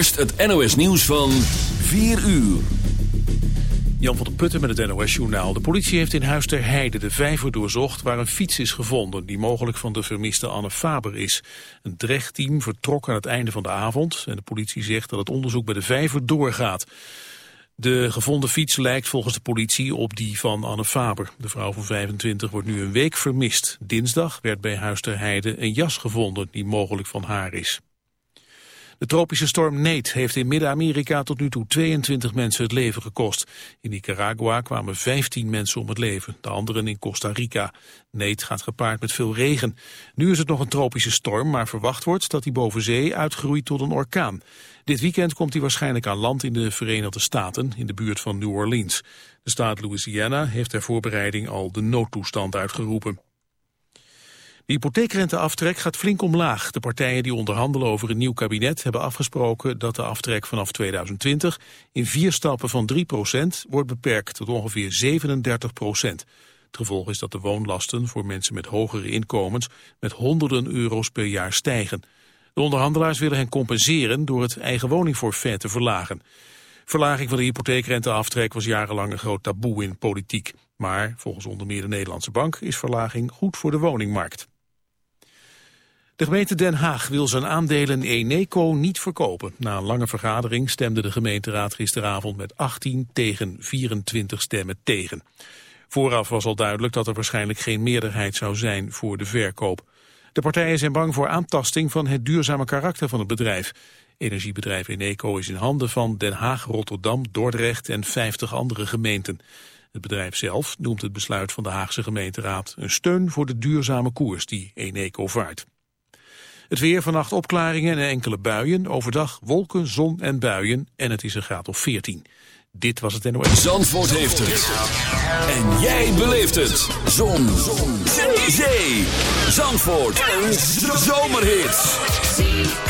eerst het NOS nieuws van 4 uur. Jan van der Putten met het NOS-journaal. De politie heeft in Huis ter Heide de vijver doorzocht... waar een fiets is gevonden die mogelijk van de vermiste Anne Faber is. Een drechtteam vertrok aan het einde van de avond... en de politie zegt dat het onderzoek bij de vijver doorgaat. De gevonden fiets lijkt volgens de politie op die van Anne Faber. De vrouw van 25 wordt nu een week vermist. Dinsdag werd bij Huis ter Heide een jas gevonden die mogelijk van haar is. De tropische storm Nate heeft in Midden-Amerika tot nu toe 22 mensen het leven gekost. In Nicaragua kwamen 15 mensen om het leven, de anderen in Costa Rica. Nate gaat gepaard met veel regen. Nu is het nog een tropische storm, maar verwacht wordt dat hij boven zee uitgroeit tot een orkaan. Dit weekend komt hij waarschijnlijk aan land in de Verenigde Staten, in de buurt van New Orleans. De staat Louisiana heeft ter voorbereiding al de noodtoestand uitgeroepen. De hypotheekrenteaftrek gaat flink omlaag. De partijen die onderhandelen over een nieuw kabinet hebben afgesproken dat de aftrek vanaf 2020 in vier stappen van 3% wordt beperkt tot ongeveer 37%. Het gevolg is dat de woonlasten voor mensen met hogere inkomens met honderden euro's per jaar stijgen. De onderhandelaars willen hen compenseren door het eigen woningforfait te verlagen. Verlaging van de hypotheekrenteaftrek was jarenlang een groot taboe in politiek. Maar volgens onder meer de Nederlandse Bank is verlaging goed voor de woningmarkt. De gemeente Den Haag wil zijn aandelen Eneco niet verkopen. Na een lange vergadering stemde de gemeenteraad gisteravond met 18 tegen 24 stemmen tegen. Vooraf was al duidelijk dat er waarschijnlijk geen meerderheid zou zijn voor de verkoop. De partijen zijn bang voor aantasting van het duurzame karakter van het bedrijf. Energiebedrijf Eneco is in handen van Den Haag, Rotterdam, Dordrecht en 50 andere gemeenten. Het bedrijf zelf noemt het besluit van de Haagse gemeenteraad een steun voor de duurzame koers die Eneco vaart. Het weer vannacht opklaringen en enkele buien. Overdag wolken, zon en buien. En het is een graad of 14. Dit was het NOS. Zandvoort heeft het. En jij beleeft het. Zon. zon. Zee. Zandvoort. Een zomerhit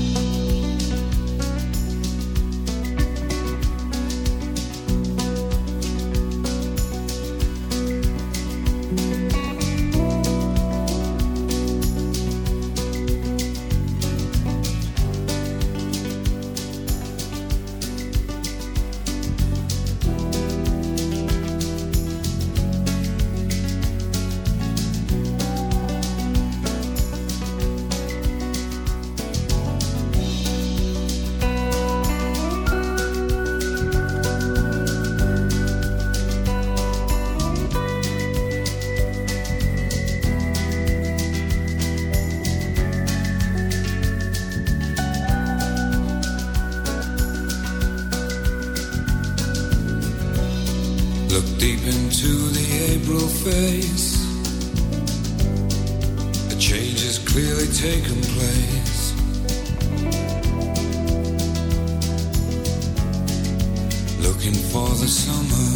looking for the summer.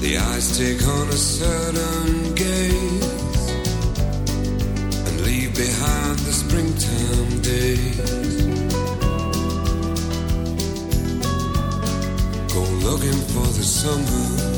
The eyes take on a certain gaze and leave behind the springtime days. Go looking for the summer.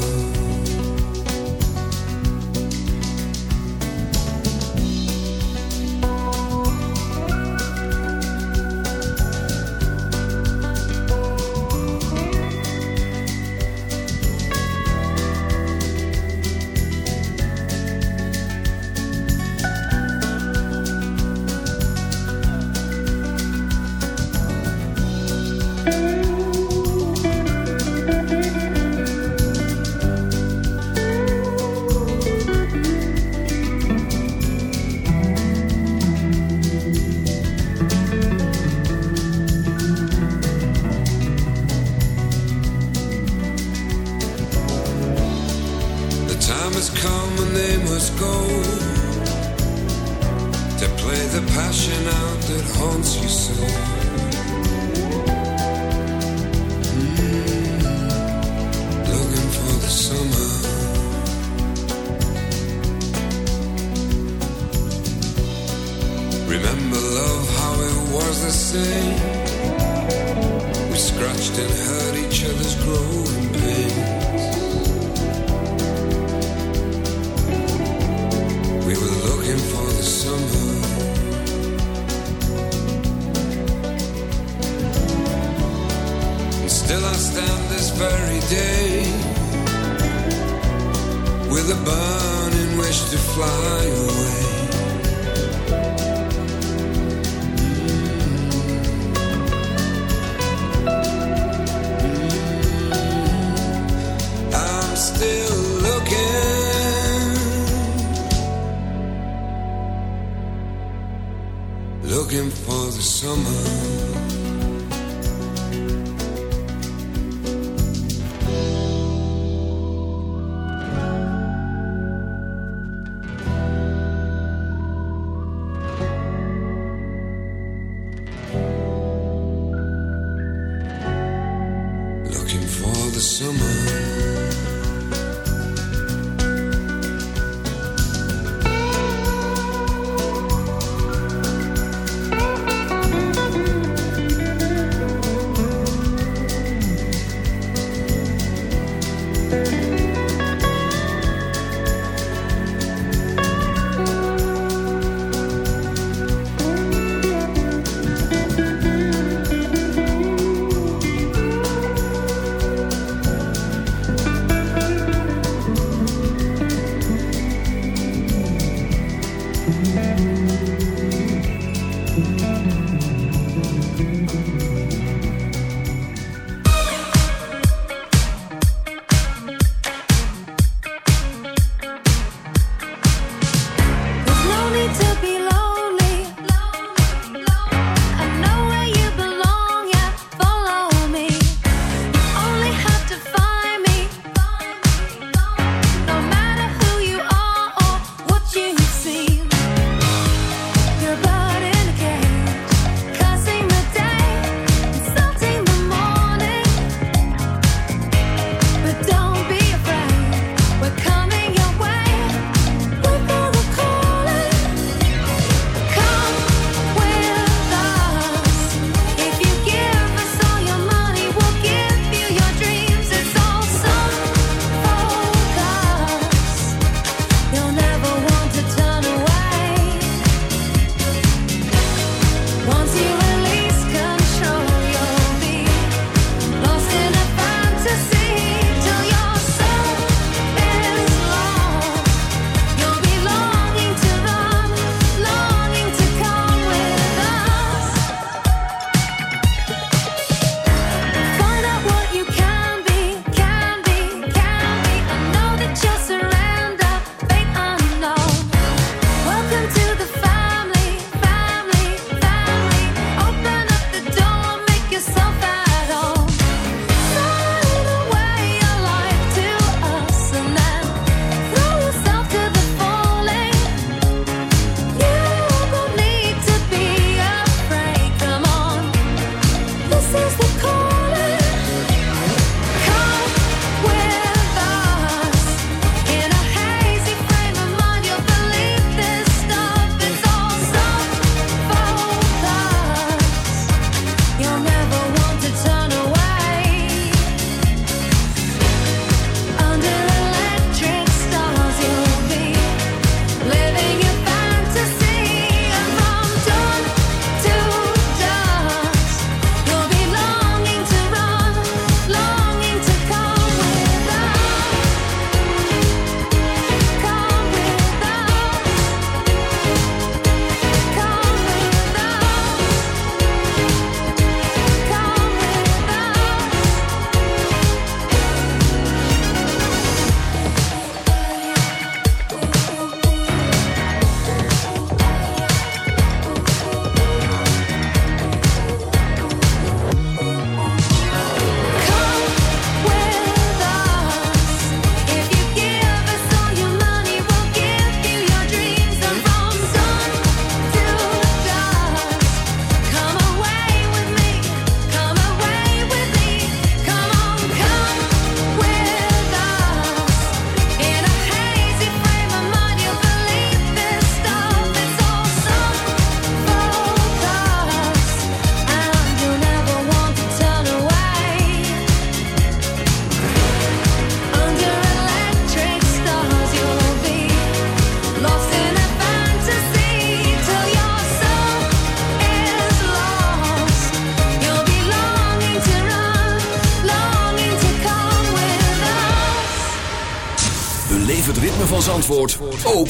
touched and hurt each other's growing pains. We were looking for the summer. And still I stand this very day with a burning wish to fly away. summer.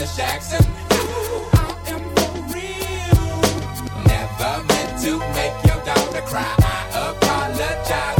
Miss Jackson. I am for real. Never meant to make your daughter cry. I apologize.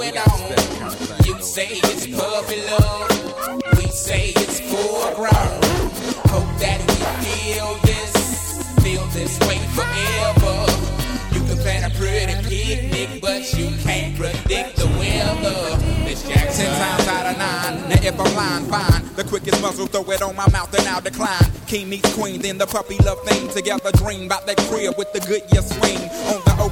say it's puppy love. We say it's full grown. Hope that we feel this, feel this way forever. You can plan a pretty picnic, but you can't predict the weather. Miss Jackson, ten times out of nine. Now if I'm lying, fine. The quickest muzzle, throw it on my mouth and I'll decline. King meets queen, then the puppy love thing. Together dream about that crib with the Goodyear swing. On the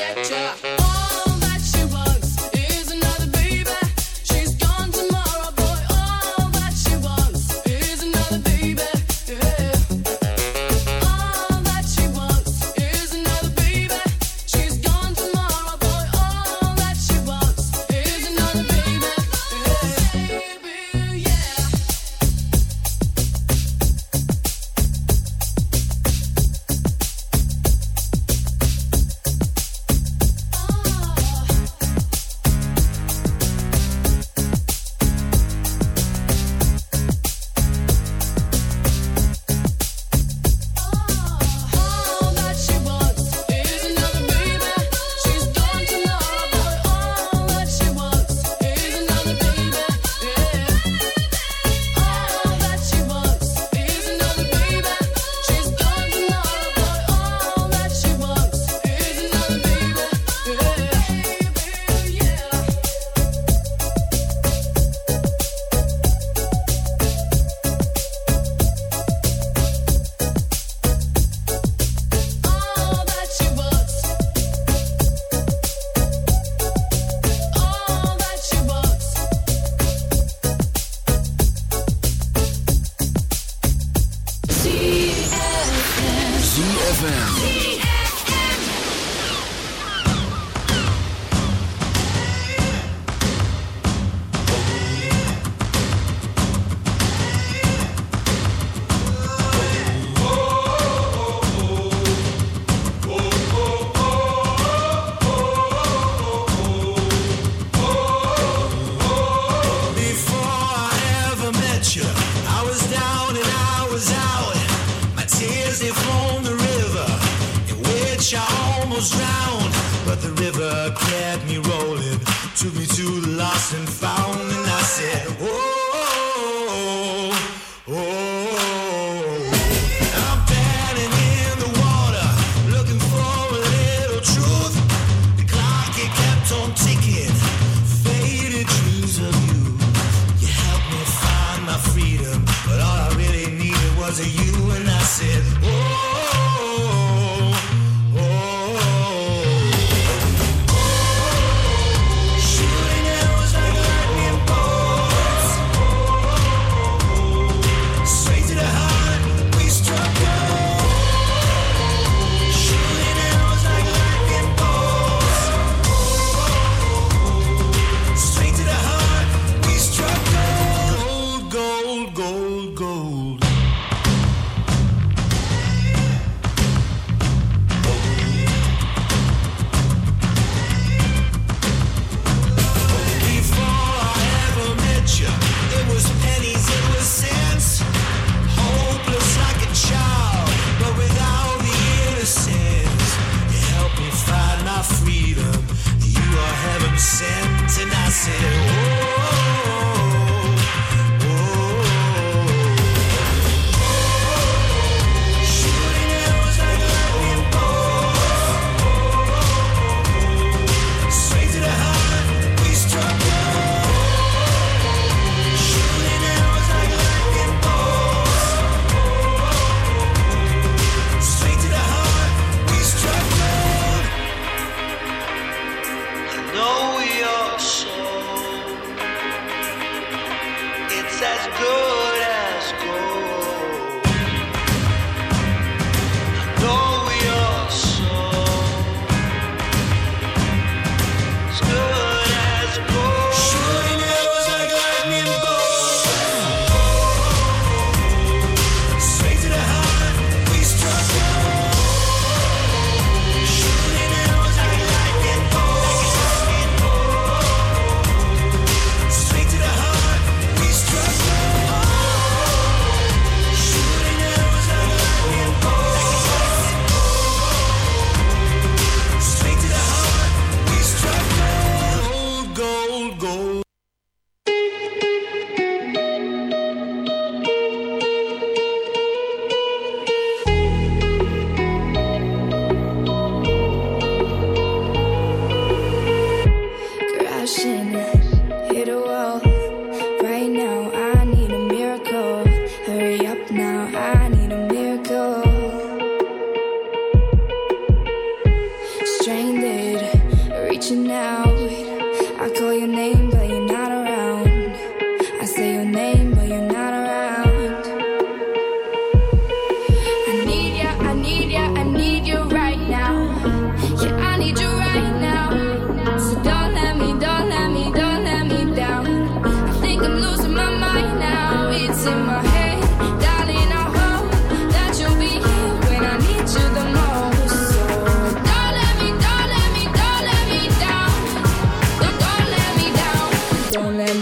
conjecture.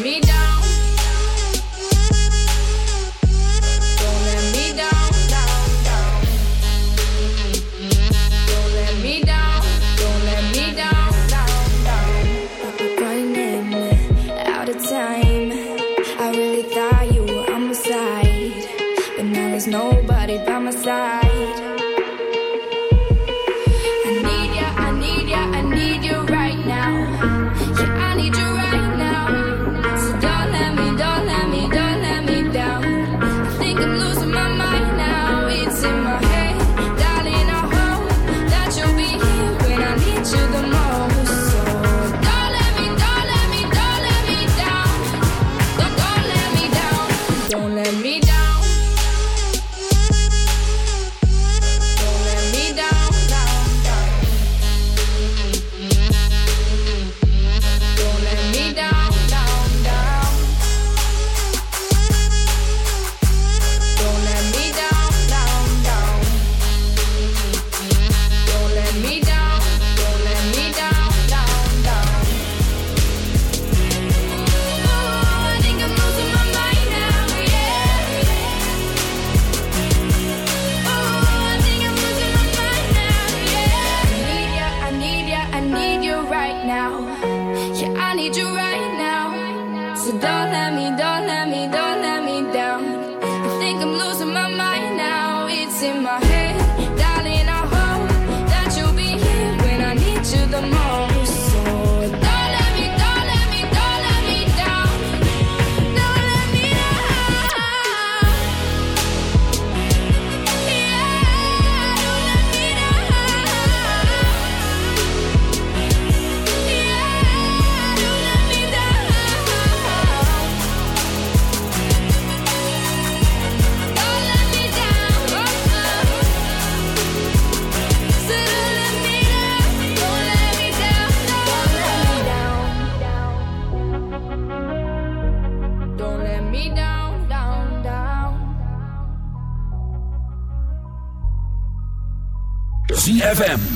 Me down.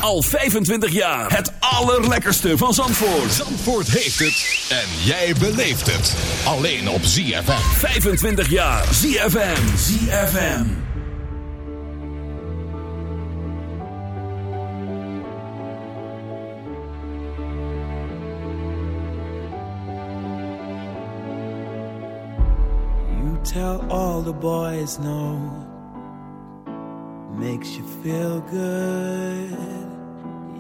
Al 25 jaar. Het allerlekkerste van Zandvoort. Zandvoort heeft het en jij beleeft het. Alleen op ZFM. 25 jaar. ZFM. ZFM. You tell all the boys no. Makes you feel good,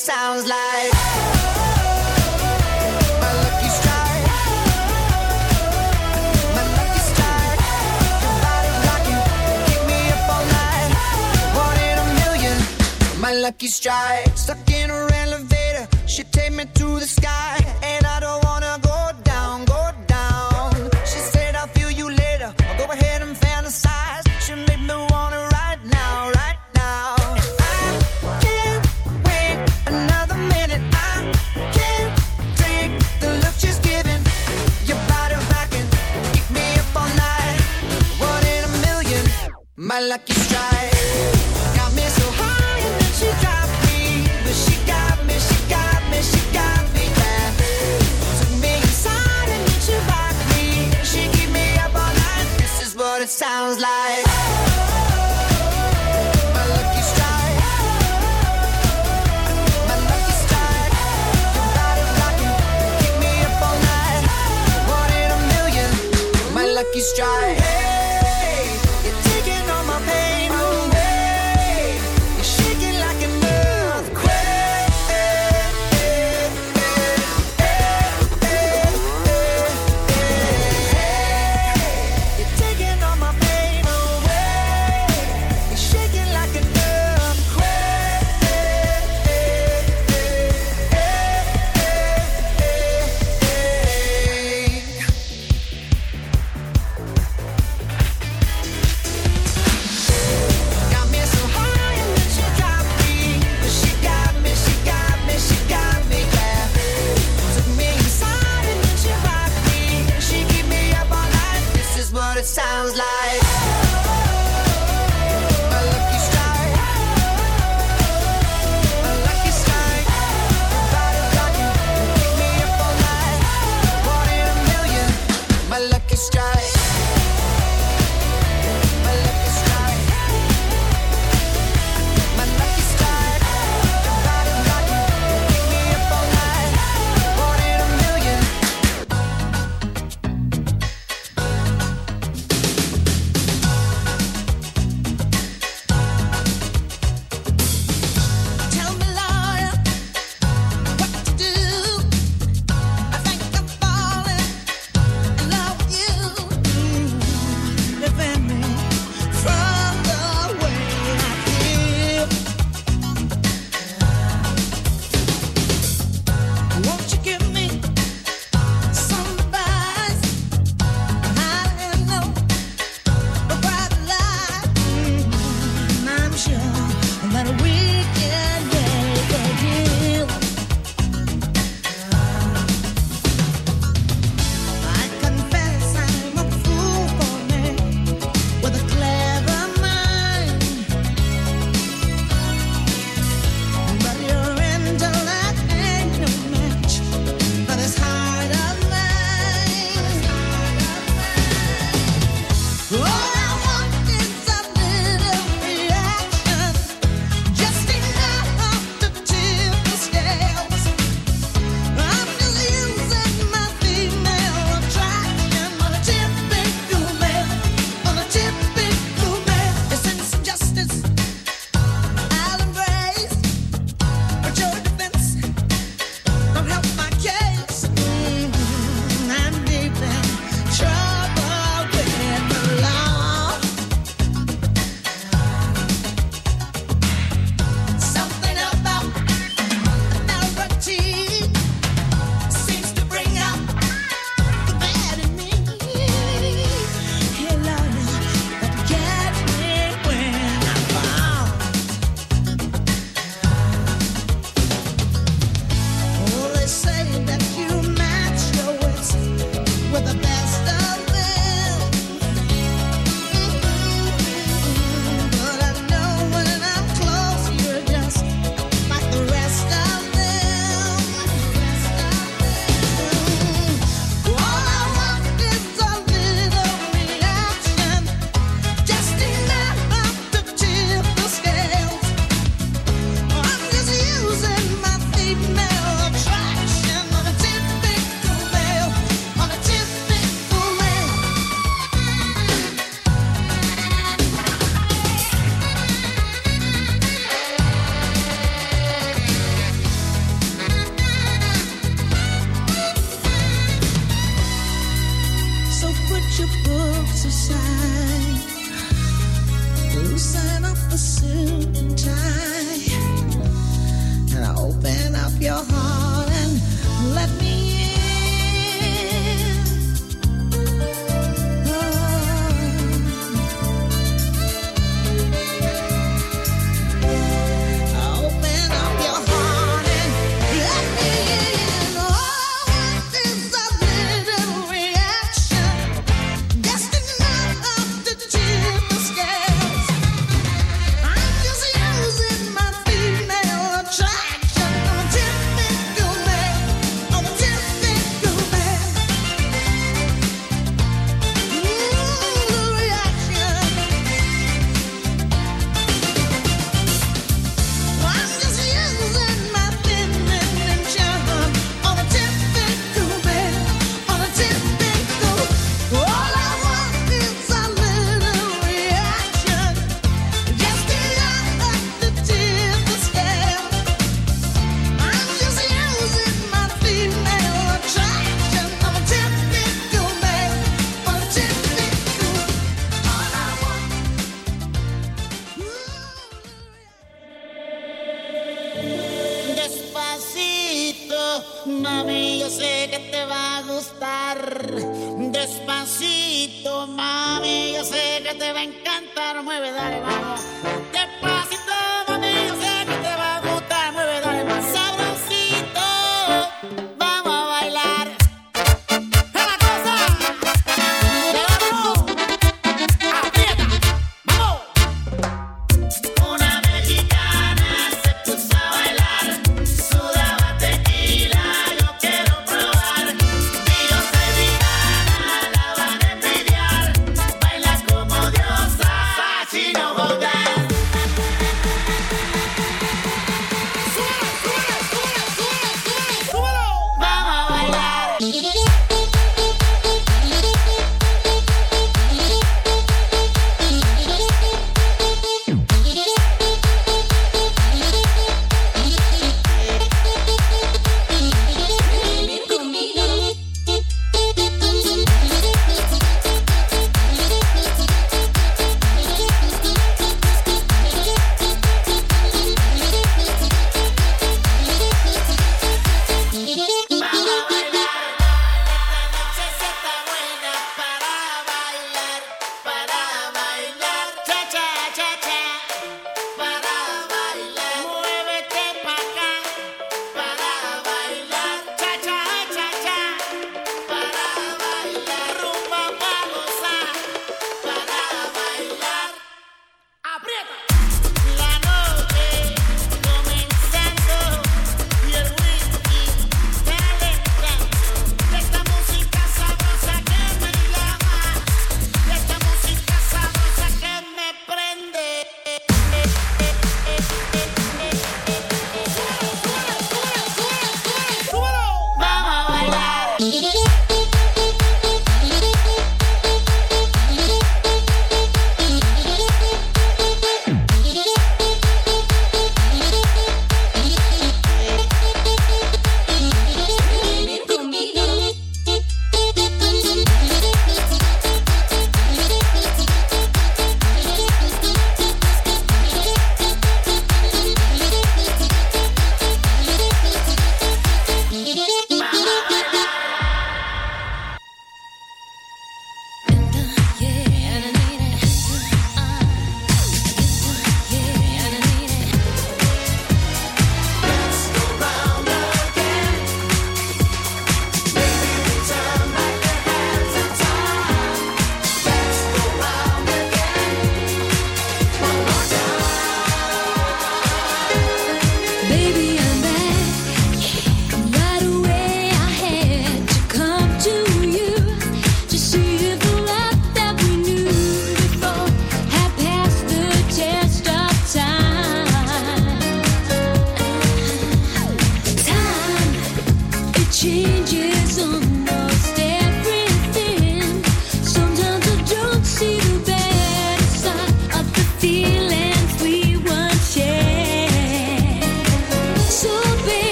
sounds like. My lucky strike. My lucky strike. Keep me up all night. One in a million. My lucky strike. Stuck in her elevator, she take me to the sky